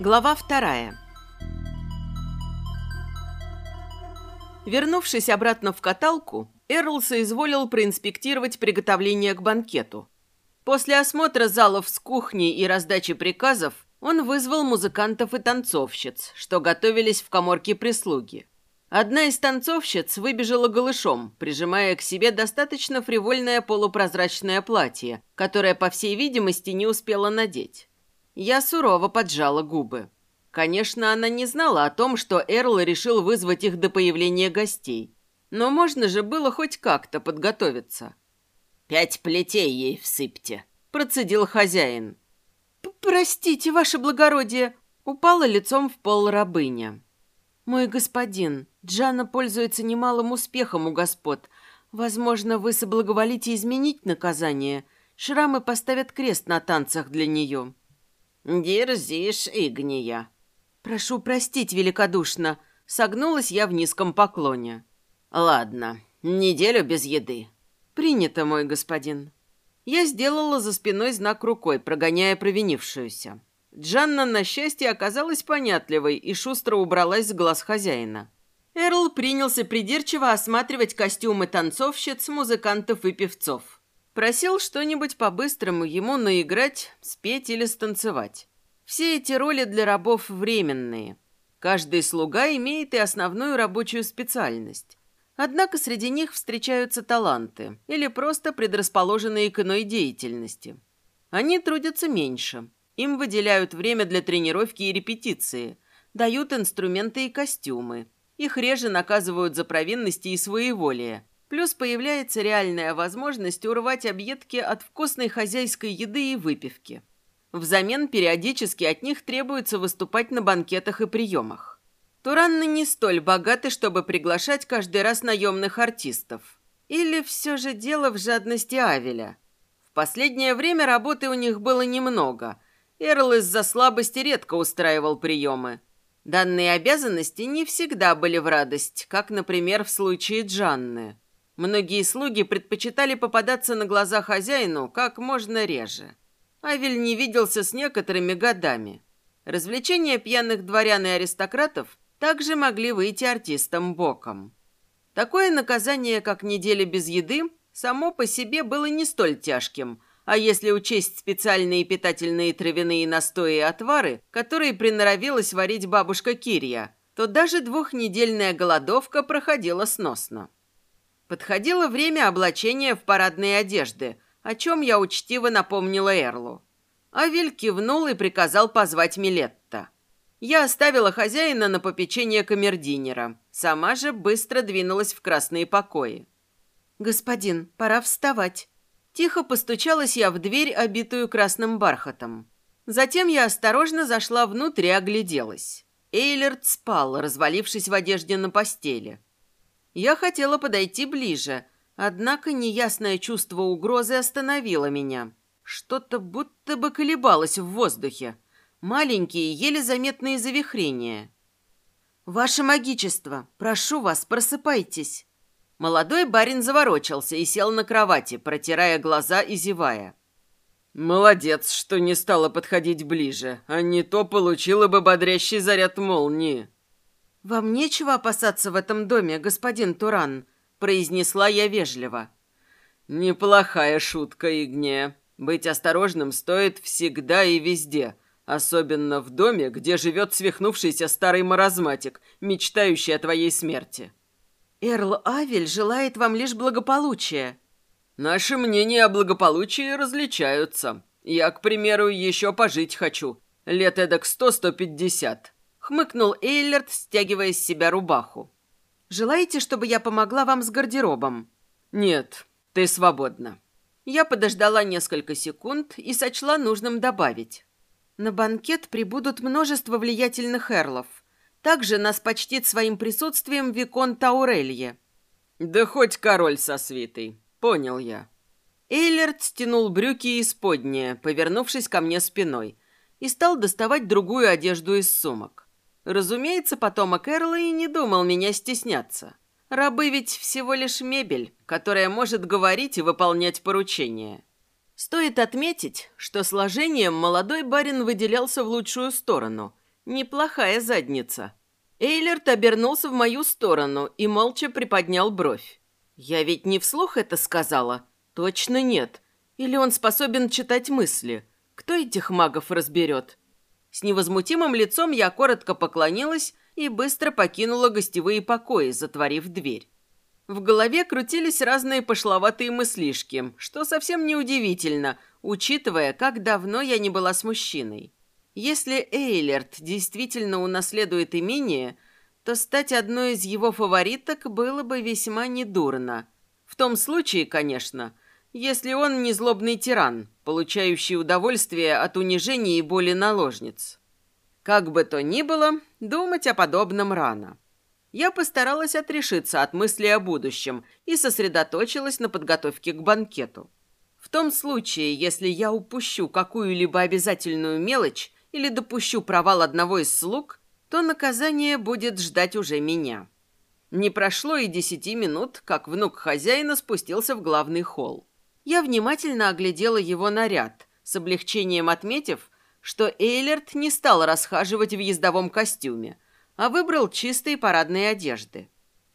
Глава вторая. Вернувшись обратно в каталку, Эрл соизволил проинспектировать приготовление к банкету. После осмотра залов с кухней и раздачи приказов он вызвал музыкантов и танцовщиц, что готовились в коморке прислуги. Одна из танцовщиц выбежала голышом, прижимая к себе достаточно фривольное полупрозрачное платье, которое, по всей видимости, не успела надеть. Я сурово поджала губы. Конечно, она не знала о том, что Эрл решил вызвать их до появления гостей. Но можно же было хоть как-то подготовиться. «Пять плетей ей всыпьте», — процедил хозяин. «Простите, ваше благородие», — упала лицом в пол рабыня. «Мой господин, Джана пользуется немалым успехом у господ. Возможно, вы соблаговолите изменить наказание. Шрамы поставят крест на танцах для нее». «Дерзишь, Игния». «Прошу простить великодушно», — согнулась я в низком поклоне. «Ладно, неделю без еды». «Принято, мой господин». Я сделала за спиной знак рукой, прогоняя провинившуюся. Джанна, на счастье, оказалась понятливой и шустро убралась с глаз хозяина. Эрл принялся придирчиво осматривать костюмы танцовщиц, музыкантов и певцов. Просил что-нибудь по-быстрому ему наиграть, спеть или станцевать. Все эти роли для рабов временные. Каждый слуга имеет и основную рабочую специальность. Однако среди них встречаются таланты или просто предрасположенные к иной деятельности. Они трудятся меньше, им выделяют время для тренировки и репетиции, дают инструменты и костюмы. Их реже наказывают за провинности и своеволие. Плюс появляется реальная возможность урвать объедки от вкусной хозяйской еды и выпивки. Взамен периодически от них требуется выступать на банкетах и приемах. Туранны не столь богаты, чтобы приглашать каждый раз наемных артистов. Или все же дело в жадности Авеля. В последнее время работы у них было немного – Эрл из-за слабости редко устраивал приемы. Данные обязанности не всегда были в радость, как, например, в случае Джанны. Многие слуги предпочитали попадаться на глаза хозяину как можно реже. Авель не виделся с некоторыми годами. Развлечения пьяных дворян и аристократов также могли выйти артистам боком. Такое наказание, как неделя без еды, само по себе было не столь тяжким – а если учесть специальные питательные травяные настои и отвары, которые приноровилась варить бабушка Кирья, то даже двухнедельная голодовка проходила сносно. Подходило время облачения в парадные одежды, о чем я учтиво напомнила Эрлу. Авель кивнул и приказал позвать Милетта. Я оставила хозяина на попечение камердинера. Сама же быстро двинулась в красные покои. «Господин, пора вставать», Тихо постучалась я в дверь, обитую красным бархатом. Затем я осторожно зашла внутрь и огляделась. Эйлерт спал, развалившись в одежде на постели. Я хотела подойти ближе, однако неясное чувство угрозы остановило меня. Что-то будто бы колебалось в воздухе. Маленькие, еле заметные завихрения. «Ваше магичество, прошу вас, просыпайтесь!» Молодой барин заворочился и сел на кровати, протирая глаза и зевая. «Молодец, что не стала подходить ближе, а не то получила бы бодрящий заряд молнии». «Вам нечего опасаться в этом доме, господин Туран», — произнесла я вежливо. «Неплохая шутка, Игне. Быть осторожным стоит всегда и везде, особенно в доме, где живет свихнувшийся старый маразматик, мечтающий о твоей смерти». Эрл Авель желает вам лишь благополучия». «Наши мнения о благополучии различаются. Я, к примеру, еще пожить хочу. Лет эдак сто-сто пятьдесят». Хмыкнул Эйлерт, стягивая с себя рубаху. «Желаете, чтобы я помогла вам с гардеробом?» «Нет, ты свободна». Я подождала несколько секунд и сочла нужным добавить. На банкет прибудут множество влиятельных эрлов. Также нас почтит своим присутствием Викон Таурелье. Да хоть король со свитой. Понял я. Эйлерт стянул брюки из подния, повернувшись ко мне спиной, и стал доставать другую одежду из сумок. Разумеется, потомок Эрла и не думал меня стесняться. Рабы ведь всего лишь мебель, которая может говорить и выполнять поручения. Стоит отметить, что сложением молодой барин выделялся в лучшую сторону – Неплохая задница. Эйлерт обернулся в мою сторону и молча приподнял бровь. Я ведь не вслух это сказала? Точно нет. Или он способен читать мысли? Кто этих магов разберет? С невозмутимым лицом я коротко поклонилась и быстро покинула гостевые покои, затворив дверь. В голове крутились разные пошловатые мыслишки, что совсем неудивительно, учитывая, как давно я не была с мужчиной. Если Эйлерт действительно унаследует имение, то стать одной из его фавориток было бы весьма недурно. В том случае, конечно, если он не злобный тиран, получающий удовольствие от унижения и боли наложниц. Как бы то ни было, думать о подобном рано. Я постаралась отрешиться от мысли о будущем и сосредоточилась на подготовке к банкету. В том случае, если я упущу какую-либо обязательную мелочь или допущу провал одного из слуг, то наказание будет ждать уже меня. Не прошло и десяти минут, как внук хозяина спустился в главный холл. Я внимательно оглядела его наряд, с облегчением отметив, что Эйлерт не стал расхаживать в ездовом костюме, а выбрал чистые парадные одежды.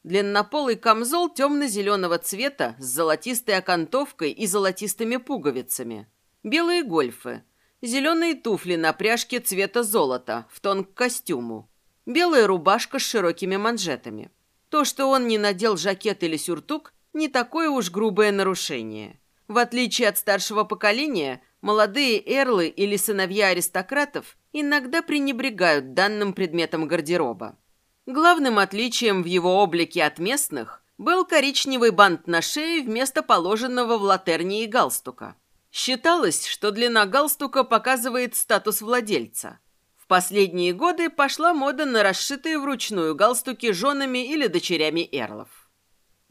Длиннополый камзол темно-зеленого цвета с золотистой окантовкой и золотистыми пуговицами. Белые гольфы. Зеленые туфли на пряжке цвета золота, в тон к костюму. Белая рубашка с широкими манжетами. То, что он не надел жакет или сюртук, не такое уж грубое нарушение. В отличие от старшего поколения, молодые эрлы или сыновья аристократов иногда пренебрегают данным предметом гардероба. Главным отличием в его облике от местных был коричневый бант на шее вместо положенного в латернии галстука. Считалось, что длина галстука показывает статус владельца. В последние годы пошла мода на расшитые вручную галстуки женами или дочерями эрлов.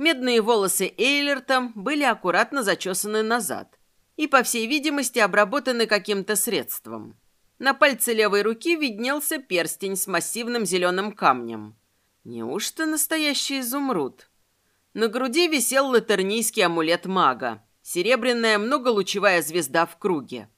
Медные волосы Эйлерта были аккуратно зачесаны назад и, по всей видимости, обработаны каким-то средством. На пальце левой руки виднелся перстень с массивным зеленым камнем. Неужто настоящий изумруд? На груди висел латернийский амулет мага, серебряная многолучевая звезда в круге.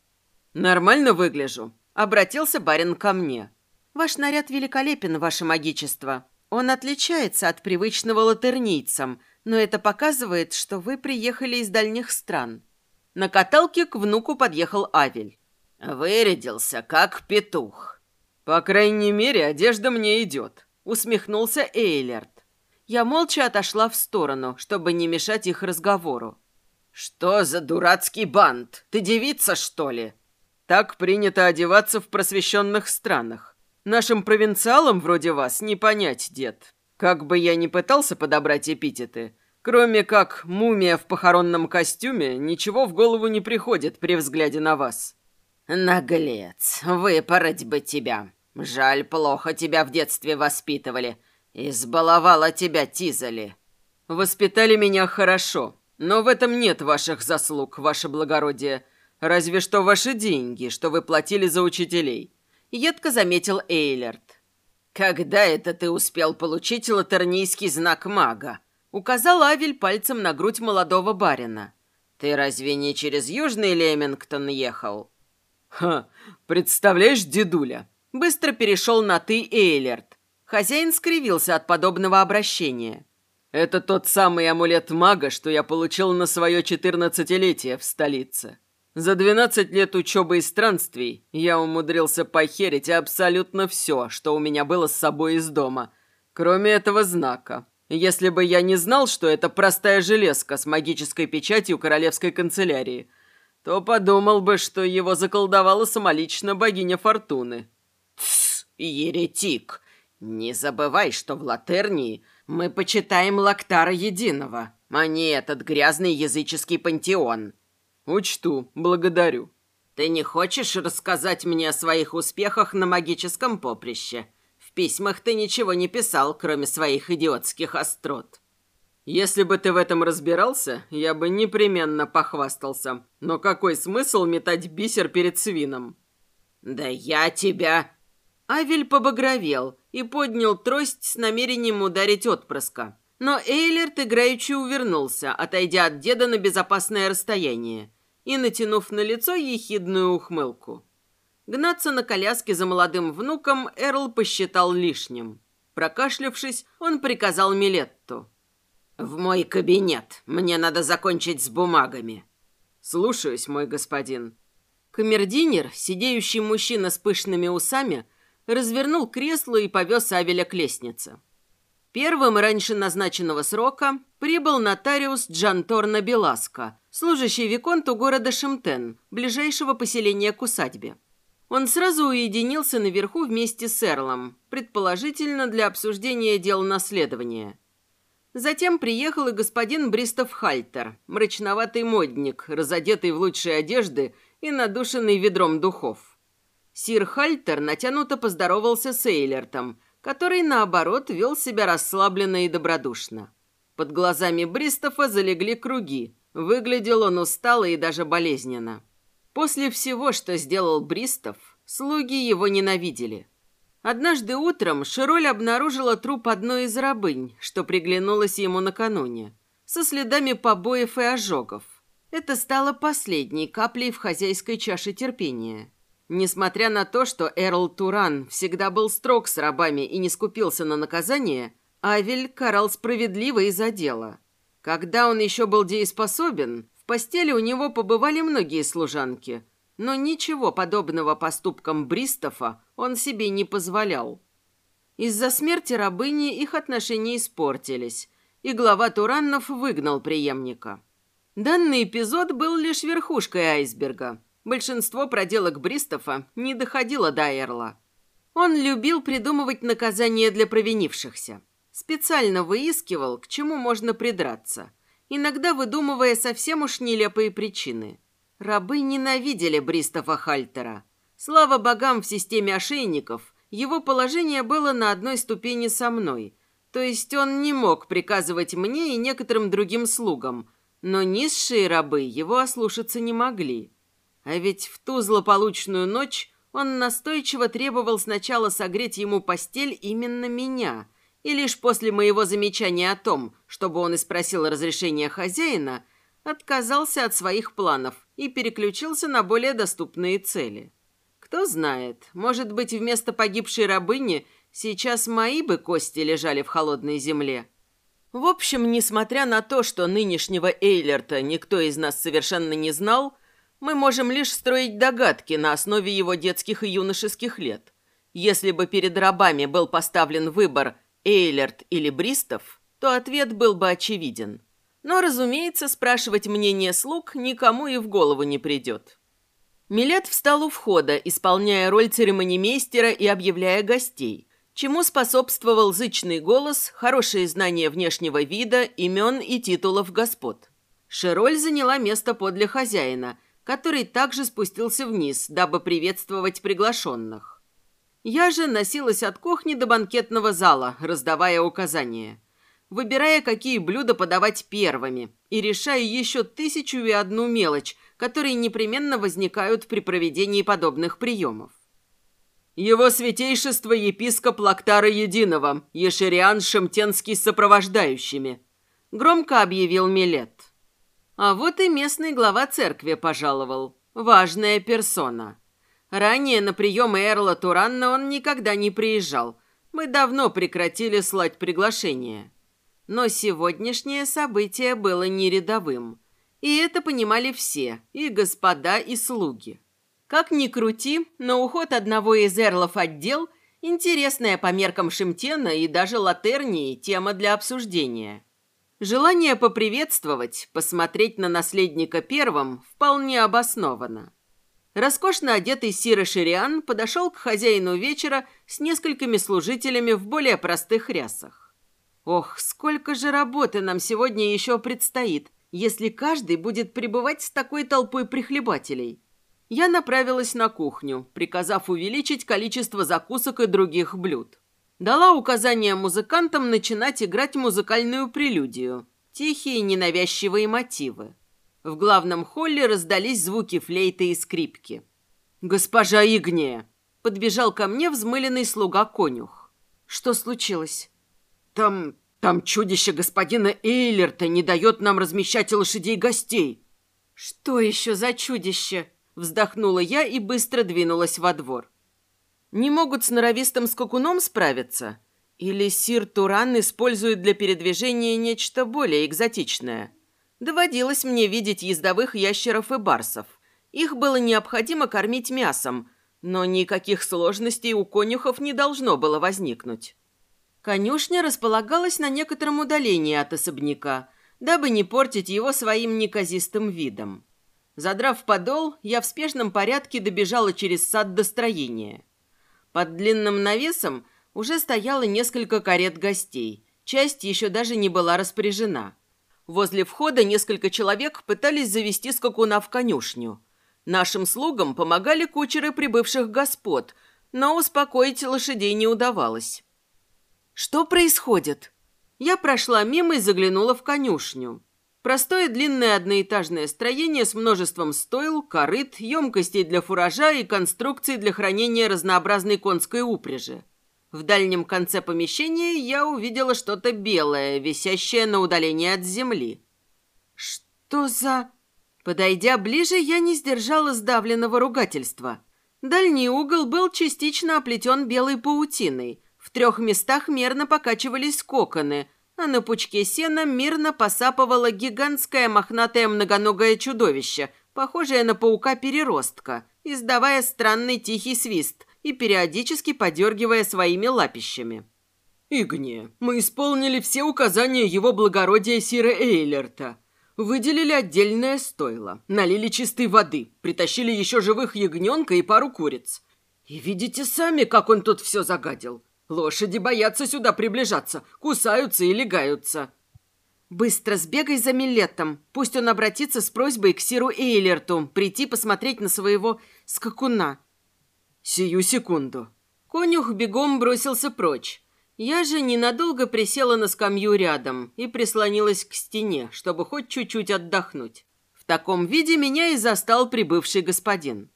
«Нормально выгляжу», — обратился барин ко мне. «Ваш наряд великолепен, ваше магичество. Он отличается от привычного латернийцам, но это показывает, что вы приехали из дальних стран. На каталке к внуку подъехал Авель. Вырядился, как петух. По крайней мере, одежда мне идет, усмехнулся Эйлерт. Я молча отошла в сторону, чтобы не мешать их разговору. «Что за дурацкий бант? Ты девица, что ли?» «Так принято одеваться в просвещенных странах. Нашим провинциалам вроде вас не понять, дед. Как бы я ни пытался подобрать эпитеты, кроме как мумия в похоронном костюме, ничего в голову не приходит при взгляде на вас. Наглец, выпороть бы тебя. Жаль, плохо тебя в детстве воспитывали. Избаловала тебя Тизали. Воспитали меня хорошо, но в этом нет ваших заслуг, ваше благородие. Разве что ваши деньги, что вы платили за учителей. Едко заметил Эйлерт. «Когда это ты успел получить латернийский знак мага?» Указал Авель пальцем на грудь молодого барина. «Ты разве не через Южный Лемингтон ехал?» «Ха, представляешь, дедуля?» Быстро перешел на «ты» Эйлерт. Хозяин скривился от подобного обращения. «Это тот самый амулет мага, что я получил на свое четырнадцатилетие в столице. За 12 лет учебы и странствий я умудрился похерить абсолютно все, что у меня было с собой из дома, кроме этого знака. Если бы я не знал, что это простая железка с магической печатью королевской канцелярии, то подумал бы, что его заколдовала самолично богиня Фортуны. Тсс, еретик! Не забывай, что в Латернии мы почитаем Лактара Единого, а не этот грязный языческий пантеон. «Учту, благодарю». «Ты не хочешь рассказать мне о своих успехах на магическом поприще? В письмах ты ничего не писал, кроме своих идиотских острот». «Если бы ты в этом разбирался, я бы непременно похвастался. Но какой смысл метать бисер перед свином?» «Да я тебя...» Авель побагровел и поднял трость с намерением ударить отпрыска. Но Эйлерт играючи увернулся, отойдя от деда на безопасное расстояние и натянув на лицо ехидную ухмылку. Гнаться на коляске за молодым внуком Эрл посчитал лишним. Прокашлявшись, он приказал Милетту. «В мой кабинет. Мне надо закончить с бумагами». «Слушаюсь, мой господин». Камердинер, сидеющий мужчина с пышными усами, развернул кресло и повез Авеля к лестнице. Первым раньше назначенного срока прибыл нотариус Джанторна Беласко, служащий виконту города Шимтен, ближайшего поселения к усадьбе. Он сразу уединился наверху вместе с Эрлом, предположительно для обсуждения дел наследования. Затем приехал и господин Бристов Хальтер, мрачноватый модник, разодетый в лучшие одежды и надушенный ведром духов. Сир Хальтер натянуто поздоровался с Эйлертом, который, наоборот, вел себя расслабленно и добродушно. Под глазами Бристофа залегли круги. Выглядел он устало и даже болезненно. После всего, что сделал Бристов, слуги его ненавидели. Однажды утром Широль обнаружила труп одной из рабынь, что приглянулась ему накануне, со следами побоев и ожогов. Это стало последней каплей в хозяйской чаше терпения. Несмотря на то, что Эрл Туран всегда был строг с рабами и не скупился на наказание, Авель карал справедливо и за дело. Когда он еще был дееспособен, в постели у него побывали многие служанки, но ничего подобного поступкам Бристофа он себе не позволял. Из-за смерти рабыни их отношения испортились, и глава Тураннов выгнал преемника. Данный эпизод был лишь верхушкой айсберга. Большинство проделок Бристофа не доходило до Эрла. Он любил придумывать наказания для провинившихся. Специально выискивал, к чему можно придраться – иногда выдумывая совсем уж нелепые причины. Рабы ненавидели Бристофа Хальтера. Слава богам в системе ошейников, его положение было на одной ступени со мной, то есть он не мог приказывать мне и некоторым другим слугам, но низшие рабы его ослушаться не могли. А ведь в ту злополучную ночь он настойчиво требовал сначала согреть ему постель именно меня – и лишь после моего замечания о том, чтобы он и спросил разрешения хозяина, отказался от своих планов и переключился на более доступные цели. Кто знает, может быть, вместо погибшей рабыни сейчас мои бы кости лежали в холодной земле. В общем, несмотря на то, что нынешнего Эйлерта никто из нас совершенно не знал, мы можем лишь строить догадки на основе его детских и юношеских лет. Если бы перед рабами был поставлен выбор Эйлерт или Бристов, то ответ был бы очевиден. Но, разумеется, спрашивать мнение слуг никому и в голову не придет. Милет встал у входа, исполняя роль церемонимейстера и объявляя гостей, чему способствовал зычный голос, хорошее знание внешнего вида, имен и титулов господ. Шероль заняла место подле хозяина, который также спустился вниз, дабы приветствовать приглашенных. Я же носилась от кухни до банкетного зала, раздавая указания. Выбирая, какие блюда подавать первыми, и решая еще тысячу и одну мелочь, которые непременно возникают при проведении подобных приемов. «Его святейшество епископ Лактара Единого, Ешериан Шемтенский с сопровождающими», — громко объявил Милет. А вот и местный глава церкви пожаловал. Важная персона. Ранее на приемы Эрла Туранна он никогда не приезжал. Мы давно прекратили слать приглашения. Но сегодняшнее событие было не рядовым. И это понимали все, и господа, и слуги. Как ни крути, но уход одного из эрлов отдел – интересная по меркам Шимтена и даже Латернии тема для обсуждения. Желание поприветствовать, посмотреть на наследника первым вполне обосновано. Роскошно одетый Сира Шириан подошел к хозяину вечера с несколькими служителями в более простых рясах. Ох, сколько же работы нам сегодня еще предстоит, если каждый будет пребывать с такой толпой прихлебателей. Я направилась на кухню, приказав увеличить количество закусок и других блюд. Дала указание музыкантам начинать играть музыкальную прелюдию, тихие ненавязчивые мотивы. В главном холле раздались звуки флейты и скрипки. «Госпожа Игния!» — подбежал ко мне взмыленный слуга-конюх. «Что случилось?» «Там... там чудище господина Эйлерта не дает нам размещать лошадей гостей». «Что еще за чудище?» Вздохнула я и быстро двинулась во двор. Не могут с норовистым скакуном справиться? Или сир Туран использует для передвижения нечто более экзотичное? Доводилось мне видеть ездовых ящеров и барсов. Их было необходимо кормить мясом, но никаких сложностей у конюхов не должно было возникнуть. Конюшня располагалась на некотором удалении от особняка, дабы не портить его своим неказистым видом. Задрав подол, я в спешном порядке добежала через сад до строения. Под длинным навесом уже стояло несколько карет гостей. Часть еще даже не была распоряжена. Возле входа несколько человек пытались завести скакуна в конюшню. Нашим слугам помогали кучеры прибывших господ, но успокоить лошадей не удавалось. «Что происходит?» Я прошла мимо и заглянула в конюшню. Простое длинное одноэтажное строение с множеством стойл, корыт, емкостей для фуража и конструкций для хранения разнообразной конской упряжи. В дальнем конце помещения я увидела что-то белое, висящее на удалении от земли. «Что за...» Подойдя ближе, я не сдержала сдавленного ругательства. Дальний угол был частично оплетен белой паутиной. В трех местах мерно покачивались коконы, а на пучке сена мирно посапывало гигантское мохнатое многоногое чудовище, похожее на паука-переростка, издавая странный тихий свист и периодически подергивая своими лапищами. «Игне, мы исполнили все указания его благородия Сира Эйлерта. Выделили отдельное стойло, налили чистой воды, притащили еще живых ягненка и пару куриц. И видите сами, как он тут все загадил. Лошади боятся сюда приближаться, кусаются и легаются. Быстро сбегай за Милетом. Пусть он обратится с просьбой к Сиру Эйлерту прийти посмотреть на своего скакуна. Сию секунду. Конюх бегом бросился прочь. Я же ненадолго присела на скамью рядом и прислонилась к стене, чтобы хоть чуть-чуть отдохнуть. В таком виде меня и застал прибывший господин.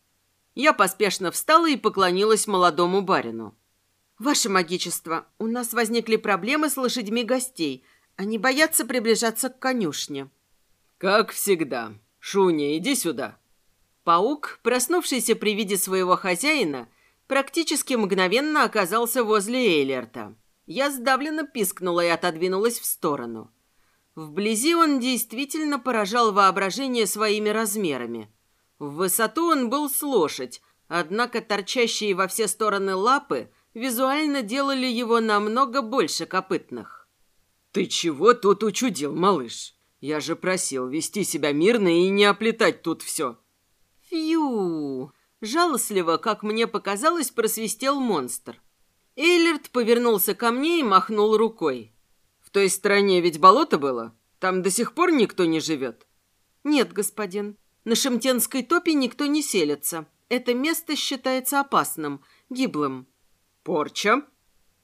Я поспешно встала и поклонилась молодому барину. «Ваше магичество, у нас возникли проблемы с лошадьми гостей. Они боятся приближаться к конюшне». «Как всегда. Шуня, иди сюда». Паук, проснувшийся при виде своего хозяина, практически мгновенно оказался возле Эйлерта. Я сдавленно пискнула и отодвинулась в сторону. Вблизи он действительно поражал воображение своими размерами. В высоту он был с лошадь, однако торчащие во все стороны лапы – визуально делали его намного больше копытных. «Ты чего тут учудил, малыш? Я же просил вести себя мирно и не оплетать тут все». «Фью!» Жалостливо, как мне показалось, просвистел монстр. Эйлерт повернулся ко мне и махнул рукой. «В той стране ведь болото было? Там до сих пор никто не живет?» «Нет, господин. На Шемтенской топе никто не селится. Это место считается опасным, гиблым. Порча?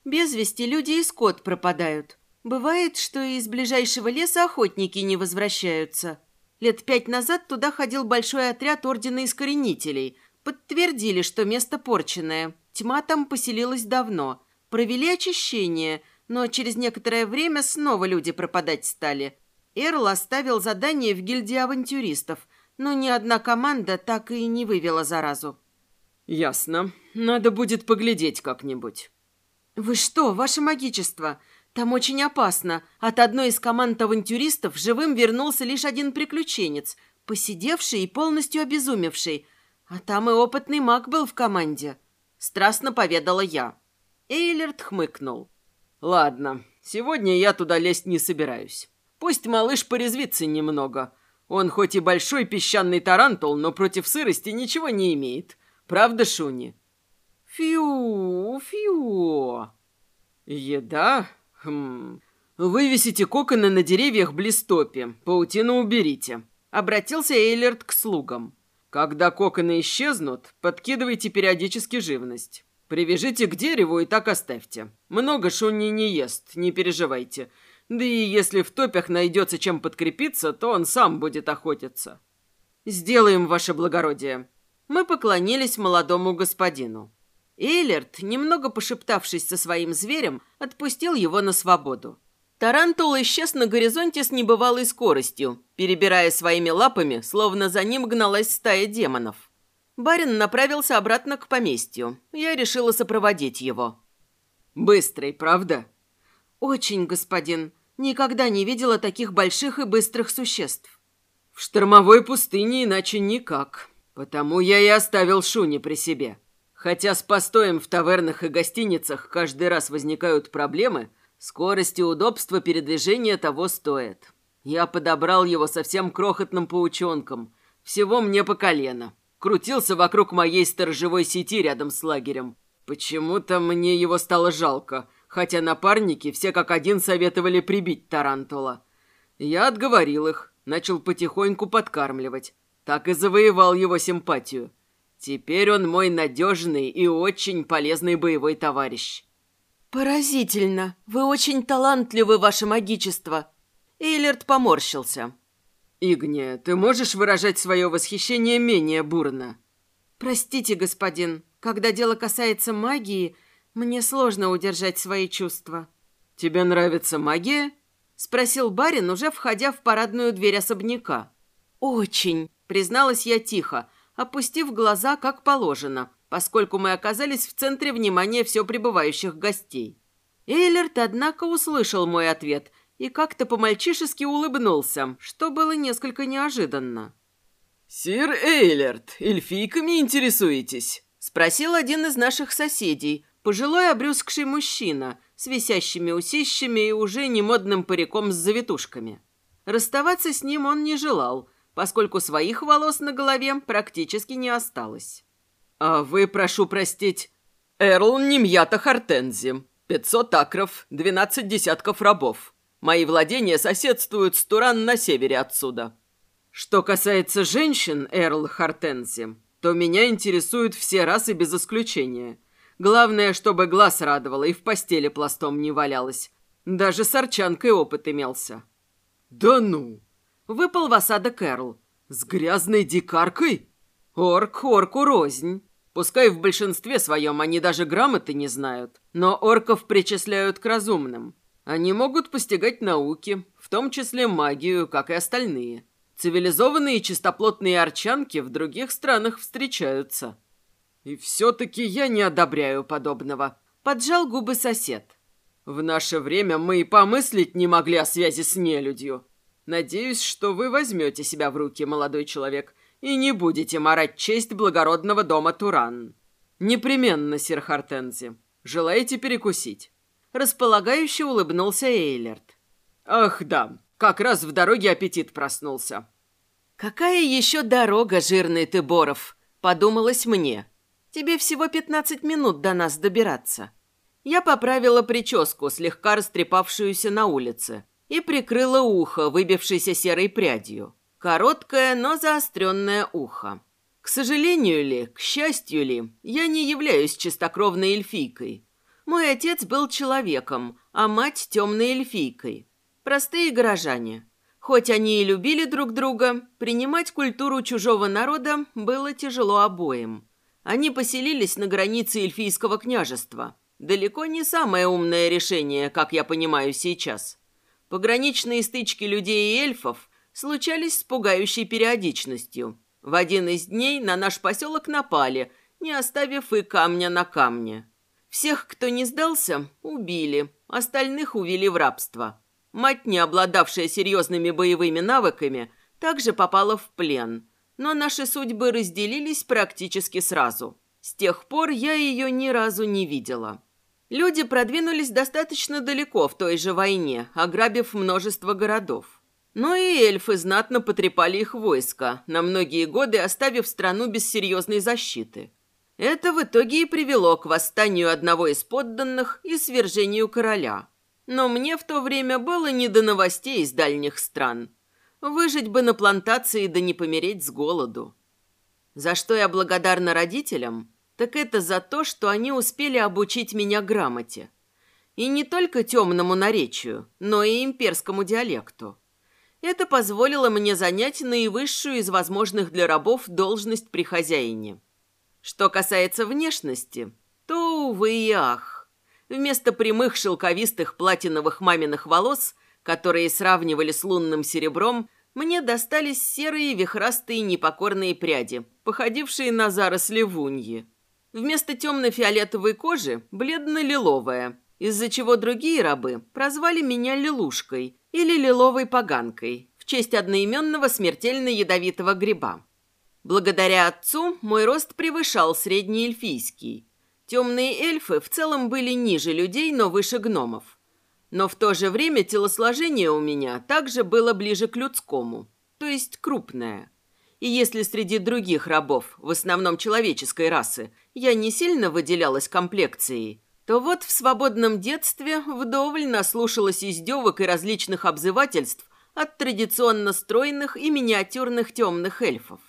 Без вести люди и скот пропадают. Бывает, что из ближайшего леса охотники не возвращаются. Лет пять назад туда ходил большой отряд Ордена Искоренителей. Подтвердили, что место порченное. Тьма там поселилась давно. Провели очищение, но через некоторое время снова люди пропадать стали. Эрл оставил задание в гильдии авантюристов, но ни одна команда так и не вывела заразу. «Ясно. Надо будет поглядеть как-нибудь». «Вы что, ваше магичество? Там очень опасно. От одной из команд авантюристов живым вернулся лишь один приключенец, посидевший и полностью обезумевший. А там и опытный маг был в команде», — страстно поведала я. Эйлерт хмыкнул. «Ладно, сегодня я туда лезть не собираюсь. Пусть малыш порезвится немного. Он хоть и большой песчаный тарантул, но против сырости ничего не имеет». Правда, Шуни? Фью, фью. Еда? Хм. Вывесите коконы на деревьях близ топи. Паутину уберите. Обратился Эйлерт к слугам. Когда коконы исчезнут, подкидывайте периодически живность. Привяжите к дереву и так оставьте. Много Шуни не ест, не переживайте. Да и если в топях найдется чем подкрепиться, то он сам будет охотиться. Сделаем, ваше благородие. Мы поклонились молодому господину. Эйлерт, немного пошептавшись со своим зверем, отпустил его на свободу. Тарантул исчез на горизонте с небывалой скоростью, перебирая своими лапами, словно за ним гналась стая демонов. Барин направился обратно к поместью. Я решила сопроводить его. «Быстрый, правда?» «Очень, господин. Никогда не видела таких больших и быстрых существ». «В штормовой пустыне иначе никак. Потому я и оставил Шуни при себе. Хотя с постоем в тавернах и гостиницах каждый раз возникают проблемы, скорость и удобство передвижения того стоят. Я подобрал его совсем крохотным паучонком. Всего мне по колено крутился вокруг моей сторожевой сети рядом с лагерем. Почему-то мне его стало жалко, хотя напарники все как один советовали прибить тарантула. Я отговорил их, начал потихоньку подкармливать. Так и завоевал его симпатию. Теперь он мой надежный и очень полезный боевой товарищ. «Поразительно! Вы очень талантливы, ваше магичество!» Эйлерт поморщился. «Игния, ты можешь выражать свое восхищение менее бурно?» «Простите, господин, когда дело касается магии, мне сложно удержать свои чувства». «Тебе нравится магия?» — спросил барин, уже входя в парадную дверь особняка. «Очень», — призналась я тихо, опустив глаза как положено, поскольку мы оказались в центре внимания все прибывающих гостей. Эйлерт, однако, услышал мой ответ — и как-то по-мальчишески улыбнулся, что было несколько неожиданно. «Сир Эйлерт, эльфийками интересуетесь?» – спросил один из наших соседей, пожилой обрюзгший мужчина с висящими усищами и уже немодным париком с завитушками. Расставаться с ним он не желал, поскольку своих волос на голове практически не осталось. «А вы, прошу простить, Эрл Немьята Хартензи, пятьсот акров, двенадцать десятков рабов», Мои владения соседствуют с Туран на севере отсюда. Что касается женщин, Эрл Хартенси, то меня интересуют все расы без исключения. Главное, чтобы глаз радовало и в постели пластом не валялась. Даже с арчанкой опыт имелся. Да ну! Выпал в осадок Эрл. С грязной дикаркой? Орк орку рознь. Пускай в большинстве своем они даже грамоты не знают, но орков причисляют к разумным. Они могут постигать науки, в том числе магию, как и остальные. Цивилизованные чистоплотные арчанки в других странах встречаются. И все-таки я не одобряю подобного. Поджал губы сосед. В наше время мы и помыслить не могли о связи с нелюдью. Надеюсь, что вы возьмете себя в руки, молодой человек, и не будете марать честь благородного дома Туран. Непременно, сир Хартензи. Желаете перекусить? Располагающе улыбнулся Эйлерт. «Ах, да, как раз в дороге аппетит проснулся». «Какая еще дорога, жирный ты, Боров?» – подумалось мне. «Тебе всего пятнадцать минут до нас добираться». Я поправила прическу, слегка растрепавшуюся на улице, и прикрыла ухо, выбившейся серой прядью. Короткое, но заостренное ухо. К сожалению ли, к счастью ли, я не являюсь чистокровной эльфийкой. Мой отец был человеком, а мать темной эльфийкой. Простые горожане. Хоть они и любили друг друга, принимать культуру чужого народа было тяжело обоим. Они поселились на границе эльфийского княжества. Далеко не самое умное решение, как я понимаю сейчас. Пограничные стычки людей и эльфов случались с пугающей периодичностью. В один из дней на наш поселок напали, не оставив и камня на камне. Всех, кто не сдался, убили, остальных увели в рабство. Мать, не обладавшая серьезными боевыми навыками, также попала в плен. Но наши судьбы разделились практически сразу. С тех пор я ее ни разу не видела. Люди продвинулись достаточно далеко в той же войне, ограбив множество городов. Но и эльфы знатно потрепали их войска, на многие годы оставив страну без серьезной защиты. Это в итоге и привело к восстанию одного из подданных и свержению короля. Но мне в то время было не до новостей из дальних стран. Выжить бы на плантации да не помереть с голоду. За что я благодарна родителям, так это за то, что они успели обучить меня грамоте. И не только темному наречию, но и имперскому диалекту. Это позволило мне занять наивысшую из возможных для рабов должность при хозяине. Что касается внешности, то, увы и ах. Вместо прямых шелковистых платиновых маминых волос, которые сравнивали с лунным серебром, мне достались серые вихрастые непокорные пряди, походившие на заросли вуньи. Вместо темно-фиолетовой кожи – бледно-лиловая, из-за чего другие рабы прозвали меня Лилушкой или Лиловой поганкой в честь одноименного смертельно ядовитого гриба. Благодаря отцу мой рост превышал средний эльфийский. Темные эльфы в целом были ниже людей, но выше гномов. Но в то же время телосложение у меня также было ближе к людскому, то есть крупное. И если среди других рабов, в основном человеческой расы, я не сильно выделялась комплекцией, то вот в свободном детстве вдоволь наслушалась издевок и различных обзывательств от традиционно стройных и миниатюрных темных эльфов.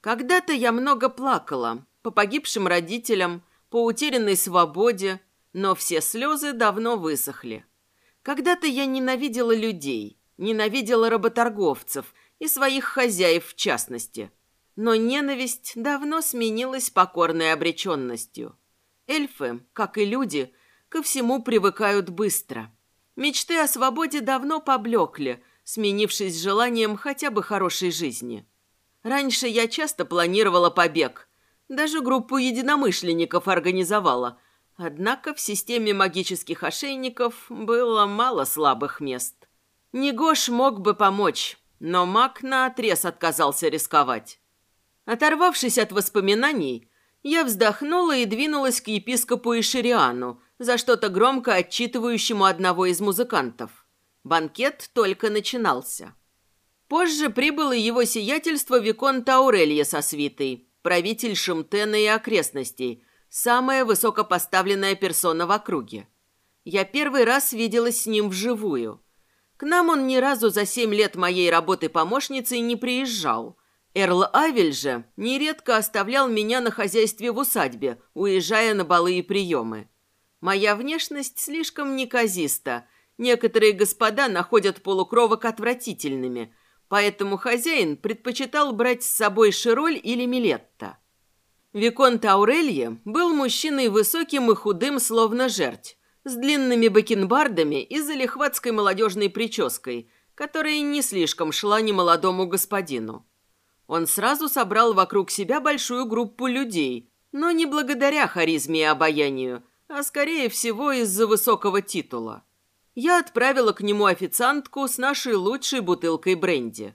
Когда-то я много плакала по погибшим родителям, по утерянной свободе, но все слезы давно высохли. Когда-то я ненавидела людей, ненавидела работорговцев и своих хозяев в частности. Но ненависть давно сменилась покорной обреченностью. Эльфы, как и люди, ко всему привыкают быстро. Мечты о свободе давно поблекли, сменившись желанием хотя бы хорошей жизни. Раньше я часто планировала побег. Даже группу единомышленников организовала, Однако в системе магических ошейников было мало слабых мест. Негош мог бы помочь, но маг наотрез отказался рисковать. Оторвавшись от воспоминаний, я вздохнула и двинулась к епископу Ишириану, за что-то громко отчитывающему одного из музыкантов. Банкет только начинался. Позже прибыло его сиятельство Викон Таурелья со свитой, правитель Шимтена и окрестностей – самая высокопоставленная персона в округе. Я первый раз виделась с ним вживую. К нам он ни разу за семь лет моей работы помощницей не приезжал. Эрл Авель же нередко оставлял меня на хозяйстве в усадьбе, уезжая на балы и приемы. Моя внешность слишком неказиста. Некоторые господа находят полукровок отвратительными, поэтому хозяин предпочитал брать с собой Широль или Милетта. Виконт Аурелье был мужчиной высоким и худым, словно жерть, с длинными бакенбардами и залихватской молодежной прической, которая не слишком шла немолодому господину. Он сразу собрал вокруг себя большую группу людей, но не благодаря харизме и обаянию, а скорее всего из-за высокого титула. Я отправила к нему официантку с нашей лучшей бутылкой бренди.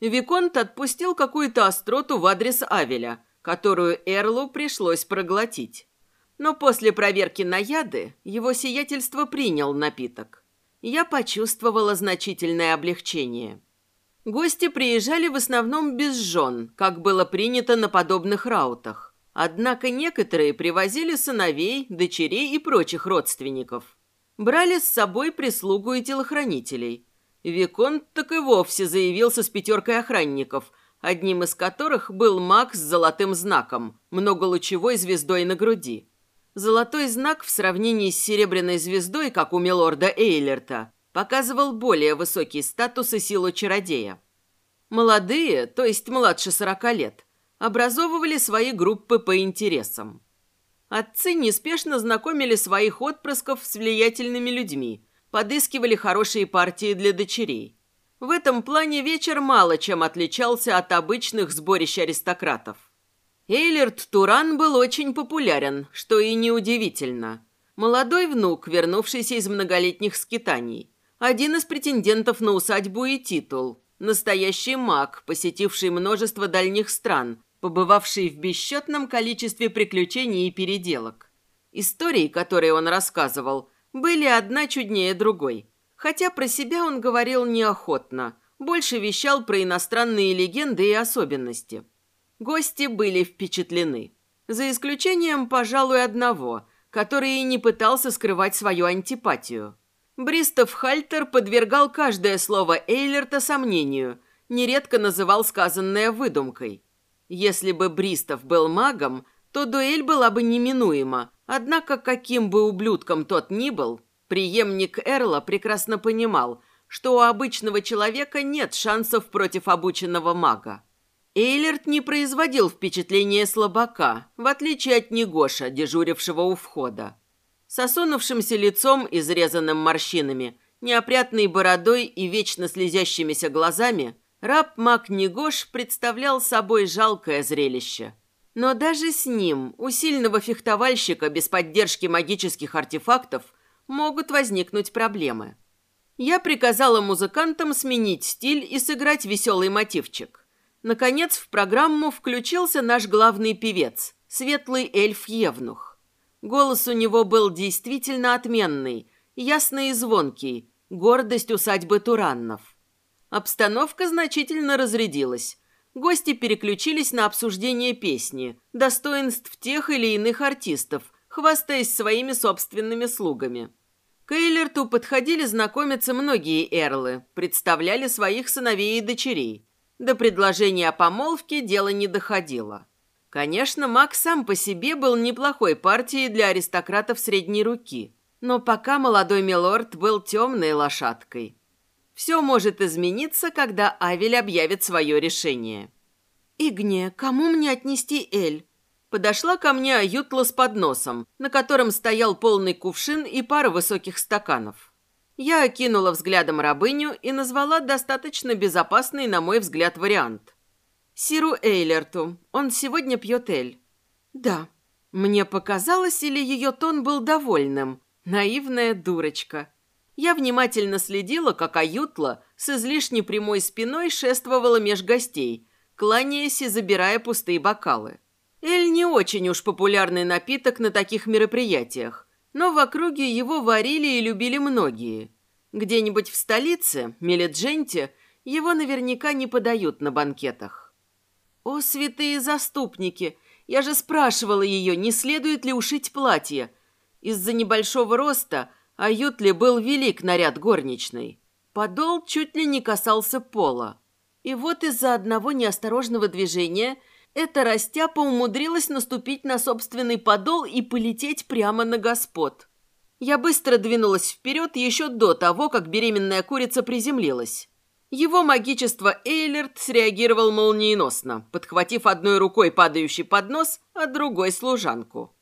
Виконт отпустил какую-то остроту в адрес Авеля – которую Эрлу пришлось проглотить. Но после проверки на яды его сиятельство принял напиток. Я почувствовала значительное облегчение. Гости приезжали в основном без жен, как было принято на подобных раутах. Однако некоторые привозили сыновей, дочерей и прочих родственников. Брали с собой прислугу и телохранителей. Виконт так и вовсе заявился с пятеркой охранников, одним из которых был маг с золотым знаком, многолучевой звездой на груди. Золотой знак в сравнении с серебряной звездой, как у милорда Эйлерта, показывал более высокий статус и силу чародея. Молодые, то есть младше сорока лет, образовывали свои группы по интересам. Отцы неспешно знакомили своих отпрысков с влиятельными людьми, подыскивали хорошие партии для дочерей – в этом плане вечер мало чем отличался от обычных сборищ аристократов. Эйлерт Туран был очень популярен, что и неудивительно. Молодой внук, вернувшийся из многолетних скитаний. Один из претендентов на усадьбу и титул. Настоящий маг, посетивший множество дальних стран, побывавший в бесчетном количестве приключений и переделок. Истории, которые он рассказывал, были одна чуднее другой – Хотя про себя он говорил неохотно, больше вещал про иностранные легенды и особенности. Гости были впечатлены. За исключением, пожалуй, одного, который и не пытался скрывать свою антипатию. Бристов Хальтер подвергал каждое слово Эйлерта сомнению, нередко называл сказанное выдумкой. Если бы Бристов был магом, то дуэль была бы неминуема, однако каким бы ублюдком тот ни был, Приемник Эрла прекрасно понимал, что у обычного человека нет шансов против обученного мага. Эйлерт не производил впечатления слабака, в отличие от Негоша, дежурившего у входа. С осунувшимся лицом, изрезанным морщинами, неопрятной бородой и вечно слезящимися глазами, Раб Мак Негош представлял собой жалкое зрелище. Но даже с ним, у сильного фехтовальщика без поддержки магических артефактов, могут возникнуть проблемы. Я приказала музыкантам сменить стиль и сыграть веселый мотивчик. Наконец в программу включился наш главный певец, светлый эльф Евнух. Голос у него был действительно отменный, ясный и звонкий, гордость усадьбы Тураннов. Обстановка значительно разрядилась. Гости переключились на обсуждение песни, достоинств тех или иных артистов, хвастаясь своими собственными слугами. К Эйлерту подходили знакомиться многие эрлы, представляли своих сыновей и дочерей. До предложения о помолвке дело не доходило. Конечно, Мак сам по себе был неплохой партией для аристократов средней руки, но пока молодой милорд был темной лошадкой. Все может измениться, когда Авель объявит свое решение. «Игне, кому мне отнести Эль?» Подошла ко мне Аютла с подносом, на котором стоял полный кувшин и пара высоких стаканов. Я окинула взглядом рабыню и назвала достаточно безопасный, на мой взгляд, вариант. «Сиру Эйлерту. Он сегодня пьет Эль». «Да». Мне показалось, или ее тон был довольным. Наивная дурочка. Я внимательно следила, как Аютла с излишне прямой спиной шествовала меж гостей, кланяясь и забирая пустые бокалы. Эль не очень уж популярный напиток на таких мероприятиях, но в округе его варили и любили многие. Где-нибудь в столице, Меледженте, его наверняка не подают на банкетах. «О, святые заступники! Я же спрашивала ее, не следует ли ушить платье. Из-за небольшого роста Аютли был велик наряд горничной. Подол чуть ли не касался пола. И вот из-за одного неосторожного движения – эта растяпа умудрилась наступить на собственный подол и полететь прямо на господ. Я быстро двинулась вперед еще до того, как беременная курица приземлилась. Его магичество Эйлерт среагировал молниеносно, подхватив одной рукой падающий поднос, а другой служанку.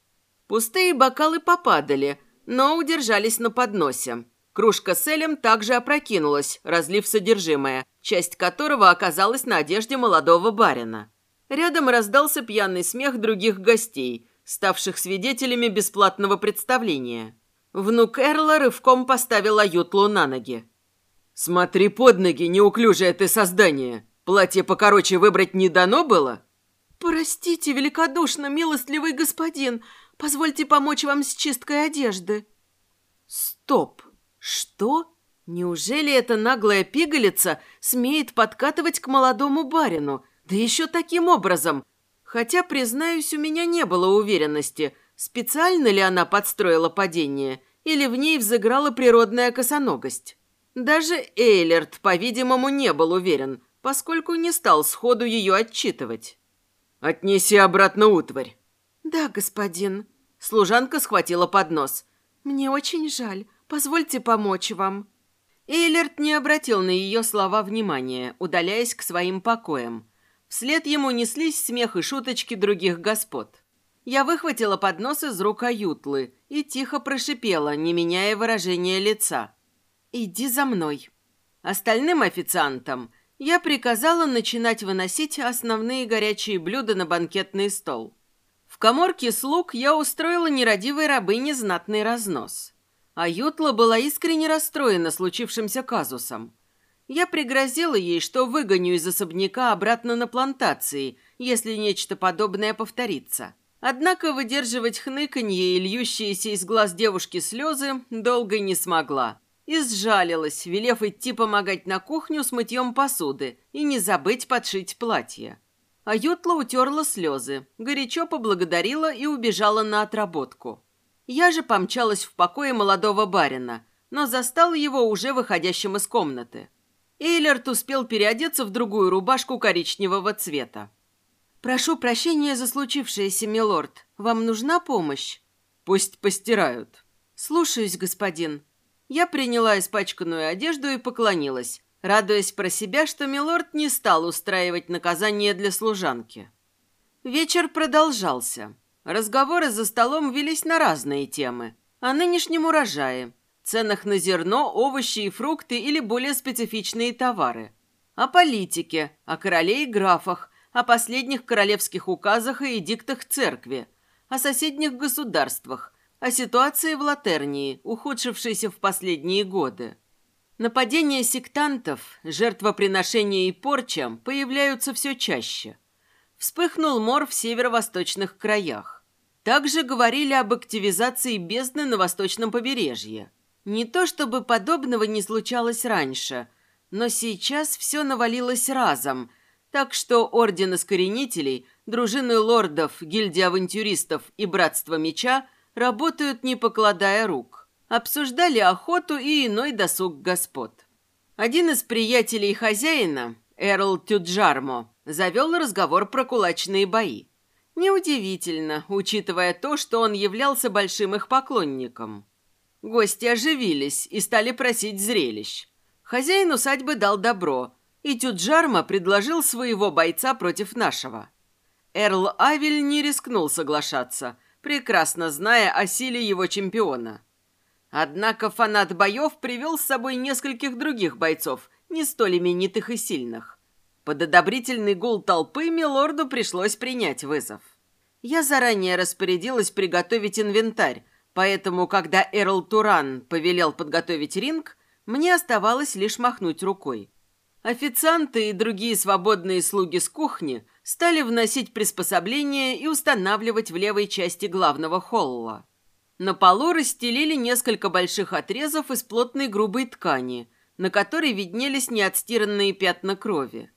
Пустые бокалы попадали, но удержались на подносе. Кружка с Элем также опрокинулась, разлив содержимое, часть которого оказалась на одежде молодого барина. Рядом раздался пьяный смех других гостей, ставших свидетелями бесплатного представления. Внук Эрла рывком поставил Аютлу на ноги. «Смотри под ноги, неуклюжее ты создание! Платье покороче выбрать не дано было?» «Простите, великодушно, милостливый господин, позвольте помочь вам с чисткой одежды». «Стоп! Что? Неужели эта наглая пигалица смеет подкатывать к молодому барину, да еще таким образом. Хотя, признаюсь, у меня не было уверенности, специально ли она подстроила падение, или в ней взыграла природная косоногость. Даже Эйлерт, по-видимому, не был уверен, поскольку не стал сходу ее отчитывать. «Отнеси обратно утварь». «Да, господин». Служанка схватила поднос. «Мне очень жаль. Позвольте помочь вам». Эйлерт не обратил на ее слова внимания, удаляясь к своим покоям. Вслед ему неслись смех и шуточки других господ. Я выхватила поднос из рук Аютлы и тихо прошипела, не меняя выражения лица. «Иди за мной». Остальным официантам я приказала начинать выносить основные горячие блюда на банкетный стол. В коморке слуг я устроила нерадивой рабыне знатный разнос. Аютла была искренне расстроена случившимся казусом. Я пригрозила ей, что выгоню из особняка обратно на плантации, если нечто подобное повторится. Однако выдерживать хныканье и льющиеся из глаз девушки слезы долго не смогла. И сжалилась, велев идти помогать на кухню с мытьем посуды и не забыть подшить платье. А Ютла утерла слезы, горячо поблагодарила и убежала на отработку. Я же помчалась в покое молодого барина, но застала его уже выходящим из комнаты. Эйлерт успел переодеться в другую рубашку коричневого цвета. «Прошу прощения за случившееся, милорд. Вам нужна помощь?» «Пусть постирают». «Слушаюсь, господин». Я приняла испачканную одежду и поклонилась, радуясь про себя, что милорд не стал устраивать наказание для служанки. Вечер продолжался. Разговоры за столом велись на разные темы. О нынешнем урожае, ценах на зерно, овощи и фрукты или более специфичные товары. о политике, о короле и графах, о последних королевских указах и эдиктах церкви, о соседних государствах, о ситуации в Латернии, ухудшившейся в последние годы. Нападения сектантов, жертвоприношения и порча появляются все чаще. Вспыхнул мор в северо-восточных краях. Также говорили об активизации бездны на восточном побережье. Не то чтобы подобного не случалось раньше, но сейчас все навалилось разом, так что Орден Искоренителей, дружины лордов, гильдии авантюристов и Братство Меча работают не покладая рук. Обсуждали охоту и иной досуг господ. Один из приятелей хозяина, Эрл Тюджармо, завел разговор про кулачные бои. Неудивительно, учитывая то, что он являлся большим их поклонником. Гости оживились и стали просить зрелищ. Хозяин усадьбы дал добро, и Тюджарма предложил своего бойца против нашего. Эрл Авель не рискнул соглашаться, прекрасно зная о силе его чемпиона. Однако фанат боев привел с собой нескольких других бойцов, не столь именитых и сильных. Под одобрительный гул толпы Милорду пришлось принять вызов. Я заранее распорядилась приготовить инвентарь, поэтому, когда Эрл Туран повелел подготовить ринг, мне оставалось лишь махнуть рукой. Официанты и другие свободные слуги с кухни стали вносить приспособления и устанавливать в левой части главного холла. На полу расстелили несколько больших отрезов из плотной грубой ткани, на которой виднелись неотстиранные пятна крови.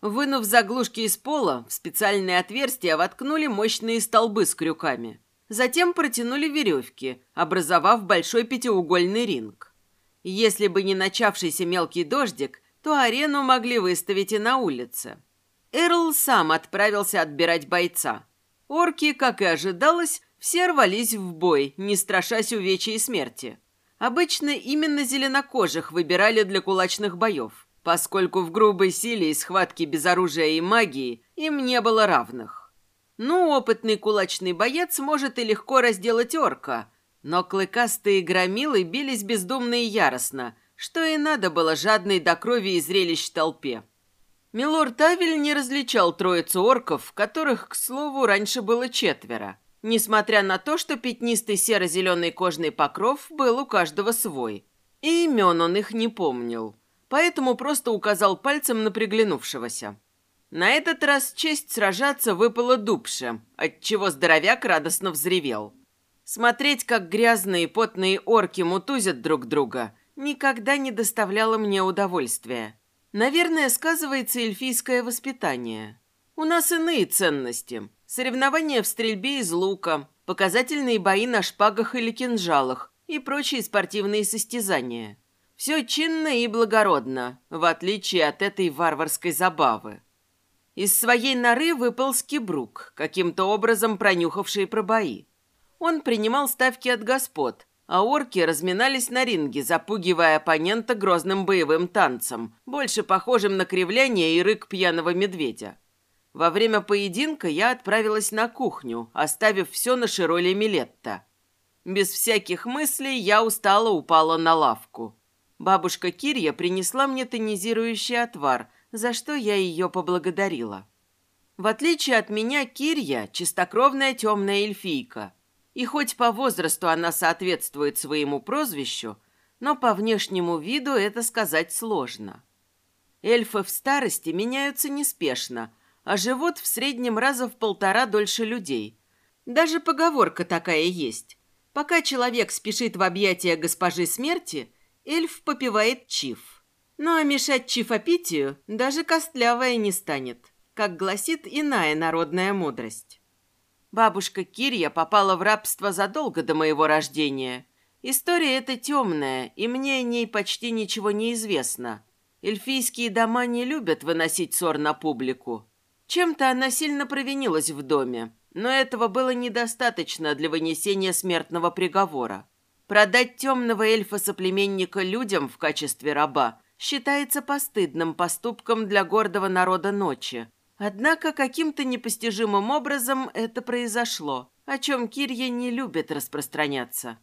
Вынув заглушки из пола, в специальные отверстия воткнули мощные столбы с крюками. Затем протянули веревки, образовав большой пятиугольный ринг. Если бы не начавшийся мелкий дождик, то арену могли выставить и на улице. Эрл сам отправился отбирать бойца. Орки, как и ожидалось, все рвались в бой, не страшась увечья и смерти. Обычно именно зеленокожих выбирали для кулачных боев, поскольку в грубой силе и схватке без оружия и магии им не было равных. Ну, опытный кулачный боец может и легко разделать орка, но клыкастые громилы бились бездумно и яростно, что и надо было жадной до крови и зрелищ толпе. Милорд Авель не различал троицу орков, которых, к слову, раньше было четверо, несмотря на то, что пятнистый серо-зеленый кожный покров был у каждого свой. И имен он их не помнил, поэтому просто указал пальцем на приглянувшегося. На этот раз честь сражаться выпала дубше, отчего здоровяк радостно взревел. Смотреть, как грязные потные орки мутузят друг друга – никогда не доставляло мне удовольствия. Наверное, сказывается эльфийское воспитание. У нас иные ценности. Соревнования в стрельбе из лука, показательные бои на шпагах или кинжалах и прочие спортивные состязания. Все чинно и благородно, в отличие от этой варварской забавы. Из своей норы выпал скибрук, каким-то образом пронюхавший про бои. Он принимал ставки от господ, а орки разминались на ринге, запугивая оппонента грозным боевым танцем, больше похожим на кривляние и рык пьяного медведя. Во время поединка я отправилась на кухню, оставив все на Широле Милетта. Без всяких мыслей я устало упала на лавку. Бабушка Кирья принесла мне тонизирующий отвар, за что я ее поблагодарила. В отличие от меня, Кирья – чистокровная темная эльфийка – и хоть по возрасту она соответствует своему прозвищу, но по внешнему виду это сказать сложно. Эльфы в старости меняются неспешно, а живут в среднем раза в полтора дольше людей. Даже поговорка такая есть. Пока человек спешит в объятия госпожи смерти, эльф попивает чиф. Ну а мешать чифопитию даже костлявая не станет, как гласит иная народная мудрость. Бабушка Кирья попала в рабство задолго до моего рождения. История эта темная, и мне о ней почти ничего не известно. Эльфийские дома не любят выносить ссор на публику. Чем-то она сильно провинилась в доме, но этого было недостаточно для вынесения смертного приговора. Продать темного эльфа-соплеменника людям в качестве раба считается постыдным поступком для гордого народа ночи, Однако каким-то непостижимым образом это произошло, о чем Кирья не любит распространяться.